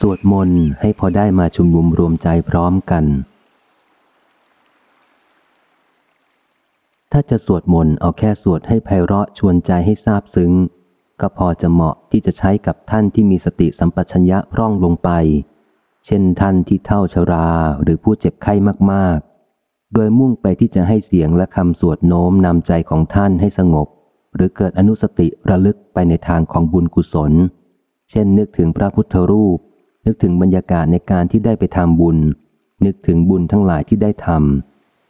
สวดมนต์ให้พอได้มาชุมนุมรวมใจพร้อมกัน ถ้าจะสวดมนต์เอาแค่สวดให้ไพเราะชวนใจให้ซาบซึ้ง ก็พอจะเหมาะที่จะใช้กับท่านที่มีสติสัมปชัญญะพร่องลงไป เช่นท่านที่เท่าชราหรือผู้เจ็บไข้มากๆ โดยมุ่งไปที่จะให้เสียงและคำสวดโน้มนำใจของท่านให้สงบ หรือเกิดอนุสติระลึกไปในทางของบุญกุศล เช่นนึกถึงพระพุทธรูป นึกถึงบรรยากาศในการที่ได้ไปทำบุญ นึกถึงบุญทั้งหลายที่ได้ท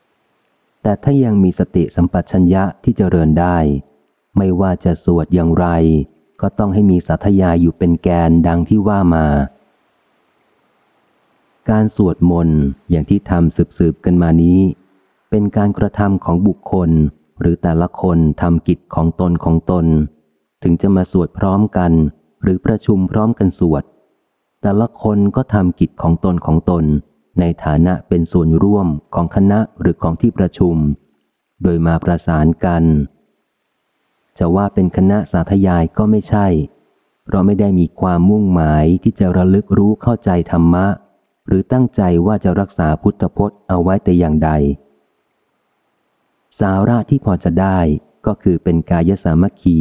ำแต่ถ้ายังมีสติสัมปชัญญะที่จเจริญได้ ไม่ว่าจะสวดอย่างไร ก็ต้องให้มีสัทยาอยู่เป็นแกนดังที่ว่ามา การสวดมนต์อย่างที่ทำสืบๆกันมานี้ เป็นการกระทำของบุคคล หรือแต่ละคนทำกิจของตนของตน ถึงจะมาสวดพร้อมกัน หรือประชุมพร้อมกันสวด แต่ละคนก็ทำกิจของตนของตน ในฐานะเป็นส่วนร่วมของคณะหรือของที่ประชุม โดยมาประสานกัน จะว่าเป็นคณะสาธยายก็ไม่ใช่ เพราะไม่ได้มีความมุ่งหมายที่จะระลึกรู้เข้าใจธรรมะ หรือตั้งใจว่าจะรักษาพุทธพจน์เอาไว้แต่อย่างใด สาระที่พอจะได้ก็คือเป็นกายสามัคคี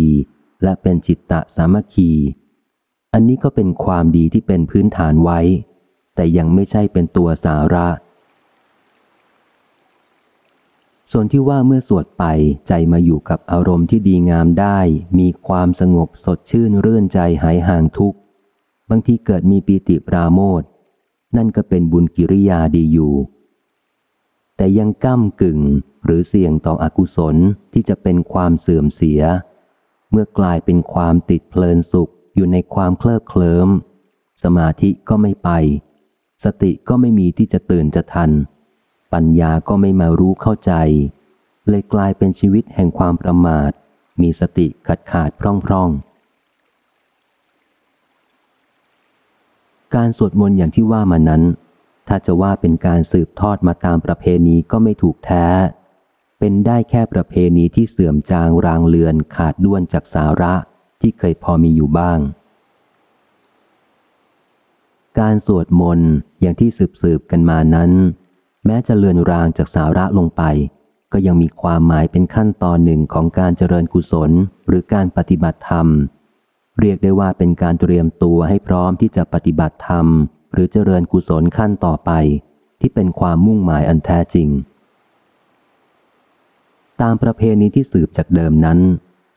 และเป็นจิตตสามัคคี อันนี้ก็เป็นความดีที่เป็นพื้นฐานไว้ แต่ยังไม่ใช่เป็นตัวสาระ ส่วนที่ว่าเมื่อสวดไปใจมาอยู่กับอารมณ์ที่ดีงามได้ มีความสงบสดชื่นเรื่นใจหายห่างทุกข์ บางทีเกิดมีปีติปราโมทนั่นก็เป็นบุญกิริยาดีอยู่ แต่ยังก้ากึ่งหรือเสี่ยงต่ออกุศลที่จะเป็นความเสื่อมเสีย เมื่อกลายเป็นความติดเพลินสุข อยู่ในความเคลิบเคลิมสมาธิก็ไม่ไป สติก็ไม่มีที่จะตื่นจะทัน ปัญญาก็ไม่มารู้เข้าใจ เลยกลายเป็นชีวิตแห่งความประมาท มีสติขาดขาดพร่องพร่องการสวดมนต์อย่างที่ว่ามานั้น ถ้าจะว่าเป็นการสืบทอดมาตามประเพณีก็ไม่ถูกแท้ เป็นได้แค่ประเพณีที่เสื่อมจางรางเลือนขาดด้วนจากสาระ ที่เคยพอมีอยู่บ้าง การสวดมนต์อย่างที่สืบสืบกันมานั้น แม้จะเลือนรางจากสาระลงไป ก็ยังมีความหมายเป็นขั้นตอนหนึ่งของการเจริญกุศลหรือการปฏิบัติธรรม เรียกได้ว่าเป็นการเตรียมตัวให้พร้อมที่จะปฏิบัติธรรม หรือเจริญกุศลขั้นต่อไป ที่เป็นความมุ่งหมายอันแท้จริงตามประเพณีที่สืบจากเดิมนั้น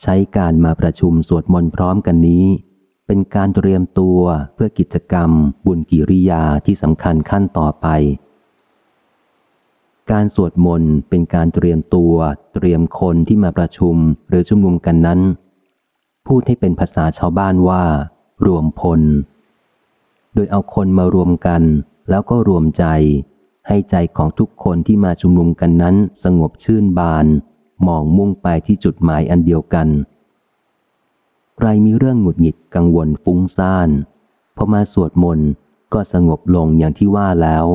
ใช้การมาประชุมสวดมนต์พร้อมกันนี้ เป็นการเตรียมตัวเพื่อกิจกรรม บุญกิริยาที่สำคัญขั้นต่อไป การสวดมนต์เป็นการเตรียมตัว เตรียมคนที่มาประชุมหรือชุมนุมกันนั้น พูดให้เป็นภาษาชาวบ้านว่า รวมพล โดยเอาคนมารวมกัน แล้วก็รวมใจ ให้ใจของทุกคนที่มาชุมนุมกันนั้นสงบชื่นบาน มองมุ่งไปที่จุดหมายอันเดียวกัน ใครมีเรื่องหงุดหงิดกังวลฟุ้งซ่านพอมาสวดมนต์ก็สงบลงอย่างที่ว่าแล้ว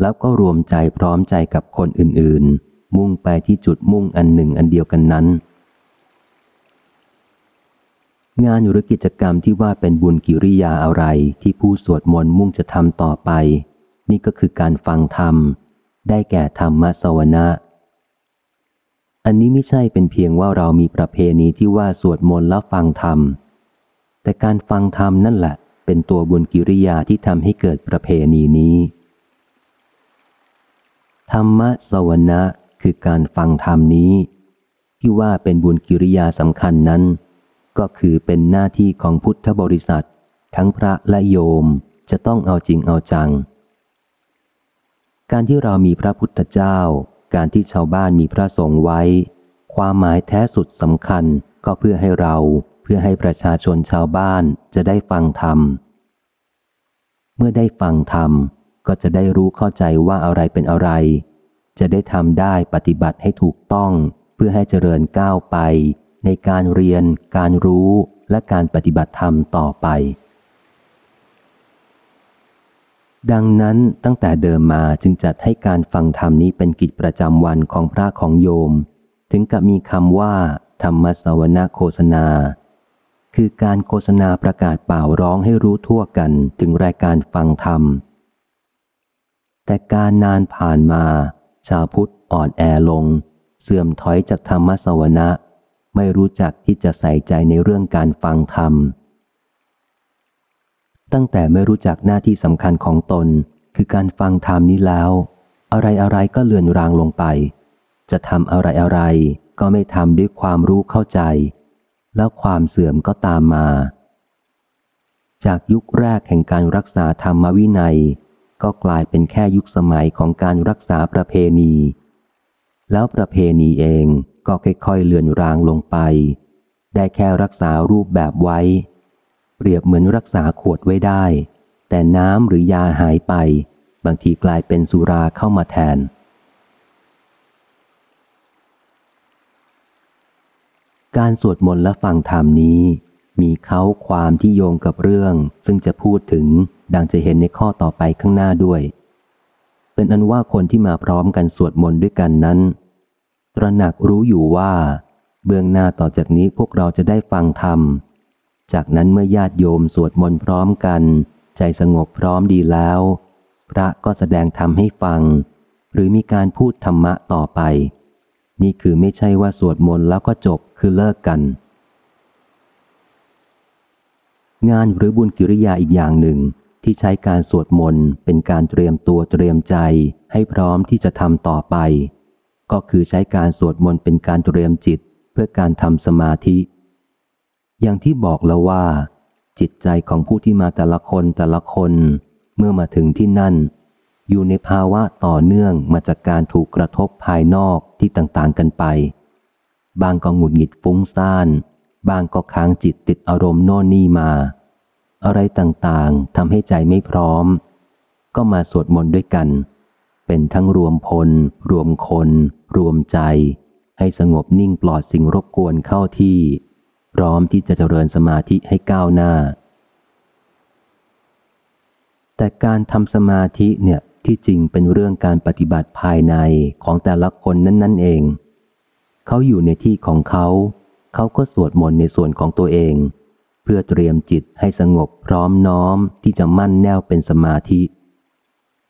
แล้วก็รวมใจพร้อมใจกับคนอื่นๆ มุ่งไปที่จุดมุ่งอันหนึ่งอันเดียวกันนั้น งานหรือกิจกรรมที่ว่าเป็นบุญกิริยาอะไรที่ผู้สวดมนต์มุ่งจะทำต่อไป นี่ก็คือการฟังธรรม ได้แก่ธรรมสวนะ อันนี้ไม่ใช่เป็นเพียงว่าเรามีประเพณีที่ว่าสวดมนต์แล้วฟังธรรม แต่การฟังธรรมนั่นแหละ เป็นตัวบุญกิริยาที่ทำให้เกิดประเพณีนี้ ธรรมะสวนะคือการฟังธรรมนี้ ที่ว่าเป็นบุญกิริยาสำคัญนั้น ก็คือเป็นหน้าที่ของพุทธบริษัท ทั้งพระและโยมจะต้องเอาจริงเอาจัง การที่เรามีพระพุทธเจ้า การที่ชาวบ้านมีพระสงฆ์ไว้ ความหมายแท้สุดสำคัญก็เพื่อให้เราเพื่อให้ประชาชนชาวบ้านจะได้ฟังธรรม เมื่อได้ฟังธรรมก็จะได้รู้เข้าใจว่าอะไรเป็นอะไร จะได้ทำได้ปฏิบัติให้ถูกต้อง เพื่อให้เจริญก้าวไป ในการเรียน การรู้และการปฏิบัติธรรมต่อไป ดังนั้นตั้งแต่เดิมมาจึงจัดให้การฟังธรรมนี้เป็นกิจประจำวันของพระของโยม ถึงกับมีคำว่า ธรรมสวนาโฆษณา คือการโฆษณาประกาศเป่าร้องให้รู้ทั่วกันถึงรายการฟังธรรม แต่การนานผ่านมา ชาวพุทธอ่อนแอลง เสื่อมถอยจากธรรมสวนะไม่รู้จักที่จะใส่ใจในเรื่องการฟังธรรม ตั้งแต่ไม่รู้จักหน้าที่สำคัญของตน คือการฟังธรรมนี้แล้ว อะไรอะไรก็เลือนรางลงไป จะทำอะไรอะไรก็ไม่ทำด้วยความรู้เข้าใจ แล้วความเสื่อมก็ตามมา จากยุคแรกแห่งการรักษาธรรมวินัย ก็กลายเป็นแค่ยุคสมัยของการรักษาประเพณี แล้วประเพณีเองก็ค่อยๆเลือนรางลงไป ได้แค่รักษารูปแบบไว้ เปรียบเหมือนรักษาขวดไว้ได้ แต่น้ำหรือยาหายไป บางทีกลายเป็นสุราเข้ามาแทน การสวดมนต์และฟังธรรมนี้ มีเขาความที่โยงกับเรื่อง ซึ่งจะพูดถึงดังจะเห็นในข้อต่อไปข้างหน้าด้วย เป็นอันว่าคนที่มาพร้อมกันสวดมนต์ด้วยกันนั้น ตระหนักรู้อยู่ว่า เบื้องหน้าต่อจากนี้พวกเราจะได้ฟังธรรม จากนั้นเมื่อญาติโยมสวดมนต์พร้อมกัน ใจสงบพร้อมดีแล้ว พระก็แสดงธรรมให้ฟัง หรือมีการพูดธรรมะต่อไป นี่คือไม่ใช่ว่าสวดมนต์แล้วก็จบคือเลิกกัน งานหรือบุญกิริยาอีกอย่างหนึ่งที่ใช้การสวดมนต์เป็นการเตรียมตัวเตรียมใจให้พร้อมที่จะทำต่อไป ก็คือใช้การสวดมนต์เป็นการเตรียมจิต เพื่อการทำสมาธิ อย่างที่บอกแล้วว่า จิตใจของผู้ที่มาแต่ละคนแต่ละคน เมื่อมาถึงที่นั่น อยู่ในภาวะต่อเนื่องมาจากการถูกกระทบภายนอกที่ต่างๆกันไป บางก็หงุดหงิดฟุ้งซ่าน บางก็ค้างจิตติดอารมณ์โน่นนี่มา อะไรต่างๆทำให้ใจไม่พร้อม ก็มาสวดมนต์ด้วยกัน เป็นทั้งรวมพล รวมคน รวมใจ ให้สงบนิ่งปลอดสิ่งรบกวนเข้าที่ พร้อมที่จะเจริญสมาธิให้ก้าวหน้า แต่การทำสมาธิเนี่ยที่จริงเป็นเรื่องการปฏิบัติภายในของแต่ละคนนั้น ๆ เอง เขาอยู่ในที่ของเขา เขาก็สวดมนต์ในส่วนของตัวเอง เพื่อเตรียมจิตให้สงบพร้อมน้อมที่จะมั่นแน่วเป็นสมาธิ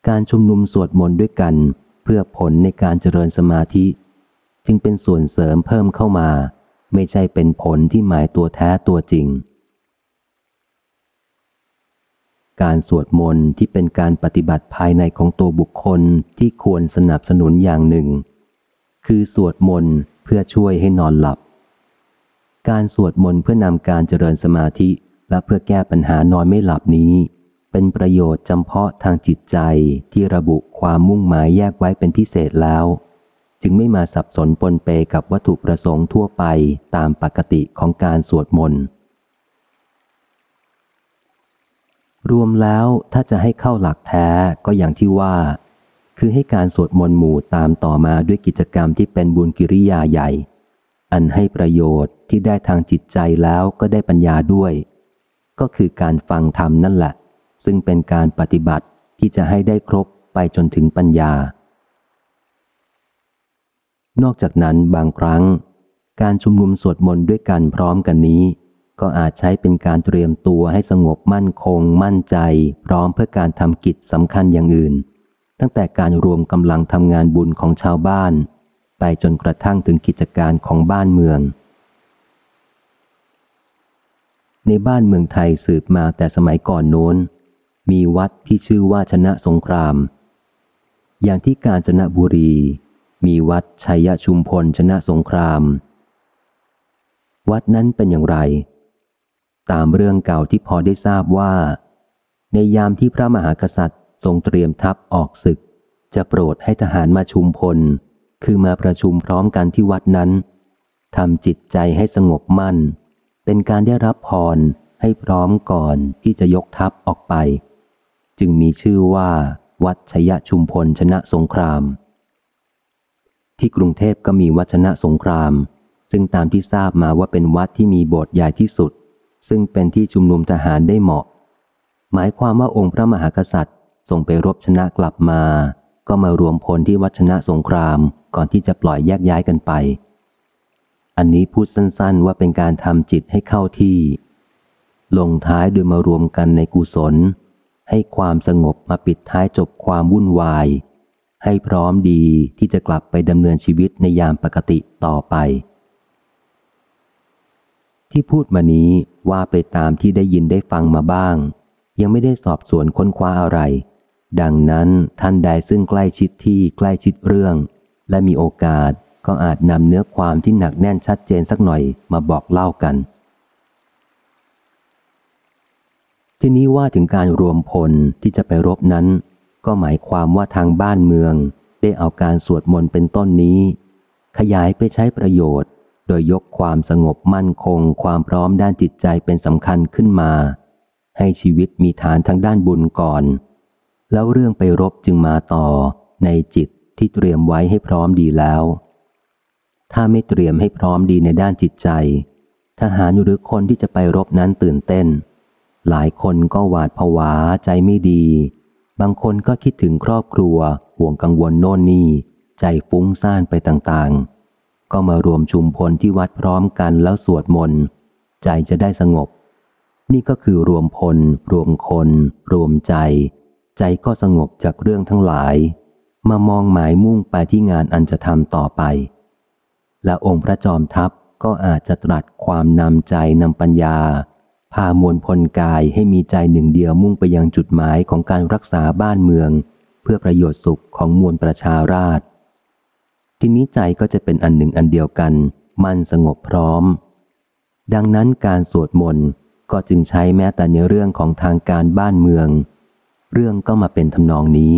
การชุมนุมสวดมนต์ด้วยกัน เพื่อผลในการเจริญสมาธิ จึงเป็นส่วนเสริมเพิ่มเข้ามา ไม่ใช่เป็นผลที่หมายตัวแท้ตัวจริง การสวดมนต์ที่เป็นการปฏิบัติภายในของตัวบุคคลที่ควรสนับสนุนอย่างหนึ่ง คือสวดมนต์เพื่อช่วยให้นอนหลับ การสวดมนต์เพื่อนำการเจริญสมาธิและเพื่อแก้ปัญหานอนไม่หลับนี้ เป็นประโยชน์จำเพาะทางจิตใจที่ระบุความมุ่งหมายแยกไว้เป็นพิเศษแล้ว จึงไม่มาสับสนปนเปกับวัตถุประสงค์ทั่วไปตามปกติของการสวดมนต์ รวมแล้วถ้าจะให้เข้าหลักแท้ก็อย่างที่ว่า คือให้การสวดมนต์หมู่ตามต่อมาด้วยกิจกรรมที่เป็นบุญกิริยาใหญ่ อันให้ประโยชน์ที่ได้ทางจิตใจแล้วก็ได้ปัญญาด้วย ก็คือการฟังธรรมนั่นแหละ ซึ่งเป็นการปฏิบัติที่จะให้ได้ครบไปจนถึงปัญญา นอกจากนั้นบางครั้ง การชุมนุมสวดมนต์ด้วยกันพร้อมกันนี้ ก็อาจใช้เป็นการเตรียมตัวให้สงบมั่นคง มั่นใจ พร้อมเพื่อการทำกิจสำคัญอย่างอื่น ตั้งแต่การรวมกำลังทำงานบุญของชาวบ้าน ไปจนกระทั่งถึงกิจการของบ้านเมือง ในบ้านเมืองไทยสืบมาแต่สมัยก่อนโน้น มีวัดที่ชื่อว่าชนะสงคราม อย่างที่กาญจนบุรี มีวัดชัยชุมพลชนะสงคราม วัดนั้นเป็นอย่างไร ตามเรื่องเก่าที่พอได้ทราบว่า ในยามที่พระมหากษัตริย์ทรงเตรียมทัพออกศึก จะโปรดให้ทหารมาชุมพล คือมาประชุมพร้อมกันที่วัดนั้นทำจิตใจให้สงบมั่น เป็นการได้รับพรให้พร้อมก่อนที่จะยกทัพออกไป จึงมีชื่อว่า วัดชยชุมพลชนะสงคราม ที่กรุงเทพก็มีวัชนะสงคราม ซึ่งตามที่ทราบมาว่าเป็นวัดที่มีโบสถ์ใหญ่ที่สุด ซึ่งเป็นที่ชุมนุมทหารได้เหมาะ หมายความว่าองค์พระมหากษัตริย์ทรงไปรบชนะกลับมา ก็มารวมพลที่วัชนะสงครามก่อนที่จะปล่อยแยกย้ายกันไป อันนี้พูดสั้นๆ ว่าเป็นการทำจิตให้เข้าที่ ลงท้ายโดยมารวมกันในกุศล ให้ความสงบมาปิดท้ายจบความวุ่นวาย ให้พร้อมดีที่จะกลับไปดำเนินชีวิตในยามปกติต่อไป ที่พูดมานี้ว่าไปตามที่ได้ยินได้ฟังมาบ้าง ยังไม่ได้สอบสวนค้นคว้าอะไร ดังนั้นท่านใดซึ่งใกล้ชิดที่ใกล้ชิดเรื่อง และมีโอกาสก็อาจนำเนื้อความที่หนักแน่นชัดเจนสักหน่อยมาบอกเล่ากัน ทีนี้ว่าถึงการรวมพลที่จะไปรบนั้น ก็หมายความว่าทางบ้านเมือง ได้เอาการสวดมนต์เป็นต้นนี้ ขยายไปใช้ประโยชน์ โดยยกความสงบมั่นคง ความพร้อมด้านจิตใจเป็นสำคัญขึ้นมา ให้ชีวิตมีฐานทางด้านบุญก่อน แล้วเรื่องไปรบจึงมาต่อ ในจิตที่เตรียมไว้ให้พร้อมดีแล้ว ถ้าไม่เตรียมให้พร้อมดีในด้านจิตใจ ทหารหรือคนที่จะไปรบนั้นตื่นเต้น หลายคนก็หวาดผวาใจไม่ดี บางคนก็คิดถึงครอบครัว ห่วงกังวลโน่นนี่ ใจฟุ้งซ่านไปต่างๆ ก็มารวมชุมพลที่วัดพร้อมกันแล้วสวดมนต์ ใจจะได้สงบ นี่ก็คือรวมพล รวมคน รวมใจ ใจก็สงบจากเรื่องทั้งหลาย มามองหมายมุ่งไปที่งานอันจะทำต่อไป และองค์พระจอมทัพก็อาจจะตรัสความนำใจนำปัญญา พามวลพลกายให้มีใจหนึ่งเดียวมุ่งไปยังจุดหมายของการรักษาบ้านเมือง เพื่อประโยชน์สุขของมวลประชาราษฎรทีนี้ใจก็จะเป็นอันหนึ่งอันเดียวกัน มั่นสงบพร้อม ดังนั้นการสวดมนต์ก็จึงใช้แม้แต่ในเรื่องของทางการบ้านเมือง เรื่องก็มาเป็นทำนองนี้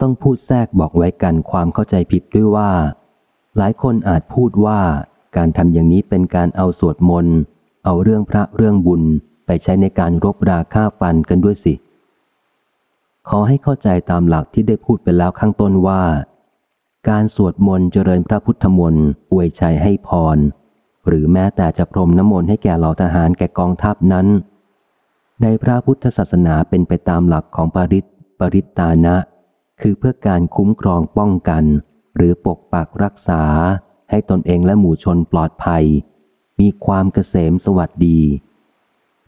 ต้องพูดแทรกบอกไว้กันความเข้าใจผิดด้วยว่า หลายคนอาจพูดว่า การทำอย่างนี้เป็นการเอาสวดมนต์เอาเรื่องพระเรื่องบุญไปใช้ในการรบราฆ่าฟันกันด้วยสิ ขอให้เข้าใจตามหลักที่ได้พูดไปแล้วข้างต้นว่า การสวดมนต์เจริญพระพุทธมนต์อวยชัยให้พร หรือแม้แต่จะพรมน้ำมนต์ให้แก่เหล่าทหารแก่กองทัพนั้น ในพระพุทธศาสนาเป็นไปตามหลักของปริตปริตตานะ คือเพื่อการคุ้มครองป้องกัน หรือปกปักรักษา ให้ตนเองและหมู่ชนปลอดภัย มีความเกษมสวัสดี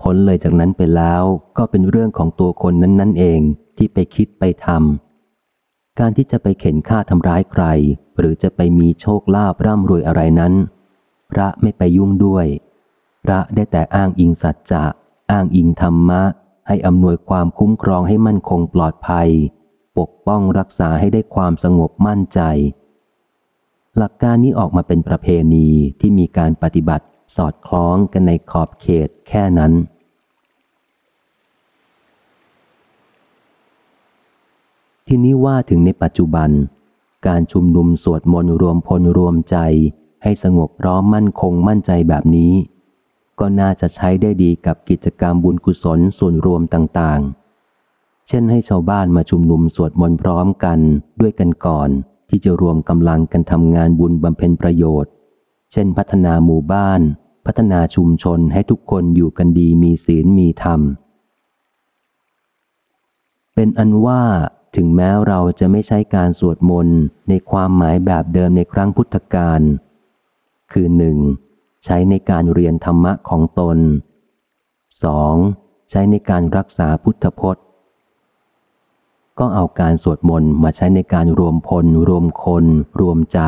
ผลเลยจากนั้นไปแล้วก็เป็นเรื่องของตัวคนนั้นนั่นเองที่ไปคิดไปทำการที่จะไปเข็นฆ่าทำร้ายใคร หรือจะไปมีโชคลาภร่ำรวยอะไรนั้น พระไม่ไปยุ่งด้วย พระได้แต่อ้างอิงสัจจะอ้างอิงธรรมะ ให้อำนวยความคุ้มครองให้มั่นคงปลอดภัย ปกป้องรักษาให้ได้ความสงบมั่นใจ หลักการนี้ออกมาเป็นประเพณีที่มีการปฏิบัติสอดคล้องกันในขอบเขตแค่นั้น ทีนี้ว่าถึงในปัจจุบัน การชุมนุมสวดมนต์รวมพลรวมใจ ให้สงบพร้อมมั่นคงมั่นใจแบบนี้ ก็น่าจะใช้ได้ดีกับกิจกรรมบุญกุศลส่วนรวมต่างๆ เช่นให้ชาวบ้านมาชุมนุมสวดมนต์พร้อมกันด้วยกันก่อน ที่จะรวมกำลังกันทำงานบุญบำเพ็ญประโยชน์ เช่นพัฒนาหมู่บ้าน พัฒนาชุมชนให้ทุกคนอยู่กันดีมีศีลมีธรรม เป็นอันว่าถึงแม้เราจะไม่ใช้การสวดมนต์ในความหมายแบบเดิมในครั้งพุทธกาลคือหนึ่งใช้ในการเรียนธรรมะของตน 2. ใช้ในการรักษาพุทธพจน์ ก็เอาการสวดมนต์มาใช้ในการรวมพล รวมคน รวมใจ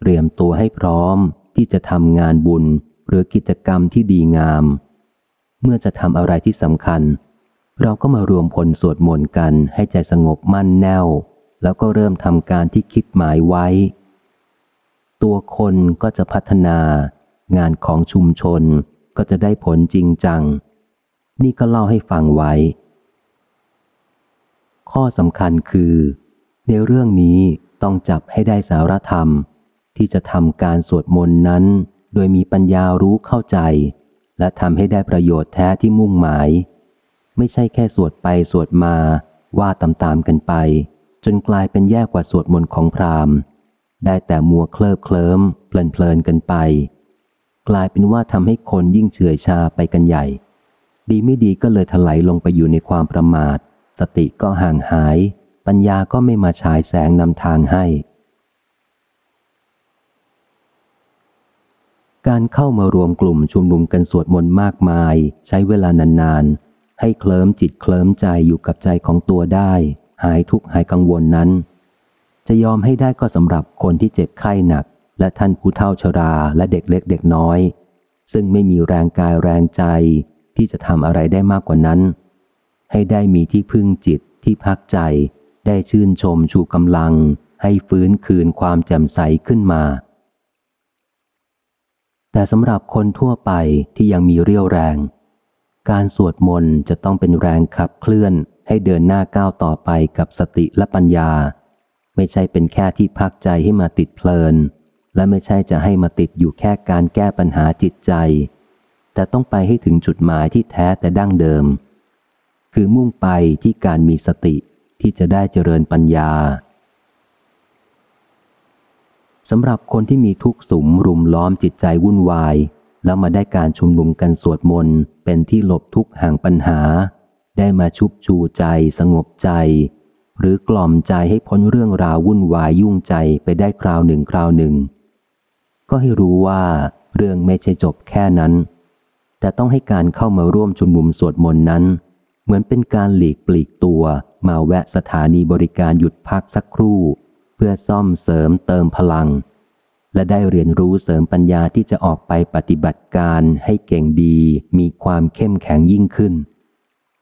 เตรียมตัวให้พร้อมที่จะทำงานบุญหรือกิจกรรมที่ดีงาม เมื่อจะทำอะไรที่สำคัญ เราก็มารวมพลสวดมนต์กันให้ใจสงบมั่นแน่ว แล้วก็เริ่มทำการที่คิดหมายไว้ ตัวคนก็จะพัฒนา งานของชุมชนก็จะได้ผลจริงจัง นี่ก็เล่าให้ฟังไว้ ข้อสำคัญคือ ในเรื่องนี้ต้องจับให้ได้สารธรรม ที่จะทำการสวดมนต์นั้น โดยมีปัญญารู้เข้าใจ และทำให้ได้ประโยชน์แท้ที่มุ่งหมาย ไม่ใช่แค่สวดไปสวดมาว่าตามๆกันไป จนกลายเป็นแย่กว่าสวดมนต์ของพราหมณ์ ได้แต่มัวเคลิบเคลิ้มเพลินๆกันไป กลายเป็นว่าทำให้คนยิ่งเฉื่อยชาไปกันใหญ่ ดีไม่ดีก็เลยถลายลงไปอยู่ในความประมาท สติก็ห่างหาย ปัญญาก็ไม่มาฉายแสงนำทางให้ การเข้ามารวมกลุ่มชุมนุมกันสวดมนต์มากมาย ใช้เวลานานๆ ให้เคลิ้มจิตเคลิ้มใจอยู่กับใจของตัวได้ หายทุกข์หายกังวลนั้น จะยอมให้ได้ก็สำหรับคนที่เจ็บไข้หนัก และท่านผู้เฒ่าชราและเด็กเล็กเด็กน้อย ซึ่งไม่มีแรงกายแรงใจที่จะทำอะไรได้มากกว่านั้น ให้ได้มีที่พึ่งจิตที่พักใจ ได้ชื่นชมชูกำลัง ให้ฟื้นคืนความแจ่มใสขึ้นมา แต่สำหรับคนทั่วไปที่ยังมีเรี่ยวแรง การสวดมนต์จะต้องเป็นแรงขับเคลื่อนให้เดินหน้าก้าวต่อไปกับสติและปัญญา ไม่ใช่เป็นแค่ที่พักใจให้มาติดเพลิน และไม่ใช่จะให้มาติดอยู่แค่การแก้ปัญหาจิตใจ แต่ต้องไปให้ถึงจุดหมายที่แท้แต่ดั้งเดิม คือมุ่งไปที่การมีสติที่จะได้เจริญปัญญาสำหรับคนที่มีทุกสุมรุมล้อมจิตใจวุ่นวาย แล้วมาได้การชุมนุมกันสวดมนต์เป็นที่หลบทุกข์ห่างปัญหา ได้มาชุบชูใจสงบใจ หรือกล่อมใจให้พ้นเรื่องราววุ่นวายยุ่งใจไปได้คราวหนึ่งคราวหนึ่ง ก็ให้รู้ว่าเรื่องไม่ใช่จบแค่นั้น แต่ต้องให้การเข้ามาร่วมชุมนุมสวดมนต์นั้น เหมือนเป็นการหลีกปลีกตัวมาแวะสถานีบริการหยุดพักสักครู่ เพื่อซ่อมเสริมเติมพลัง และได้เรียนรู้เสริมปัญญาที่จะออกไปปฏิบัติการให้เก่งดี มีความเข้มแข็งยิ่งขึ้น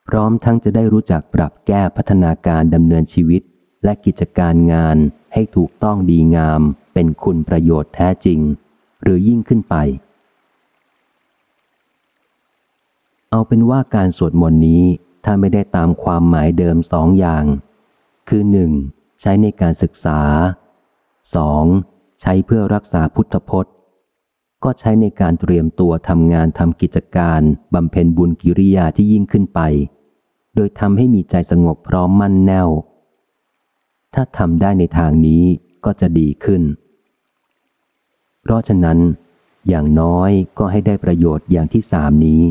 พร้อมทั้งจะได้รู้จักปรับแก้พัฒนาการดำเนินชีวิต และกิจการงานให้ถูกต้องดีงาม เป็นคุณประโยชน์แท้จริง หรือยิ่งขึ้นไปเอาเป็นว่าการสวดมนต์นี้ ถ้าไม่ได้ตามความหมายเดิมสองอย่าง คือหนึ่งใช้ในการศึกษา 2. ใช้เพื่อรักษาพุทธพจน์ ก็ใช้ในการเตรียมตัวทำงานทำกิจการบำเพ็ญบุญกิริยาที่ยิ่งขึ้นไป โดยทำให้มีใจสงบพร้อมมั่นแน่ว ถ้าทำได้ในทางนี้ก็จะดีขึ้น เพราะฉะนั้น อย่างน้อยก็ให้ได้ประโยชน์อย่างที่สามนี้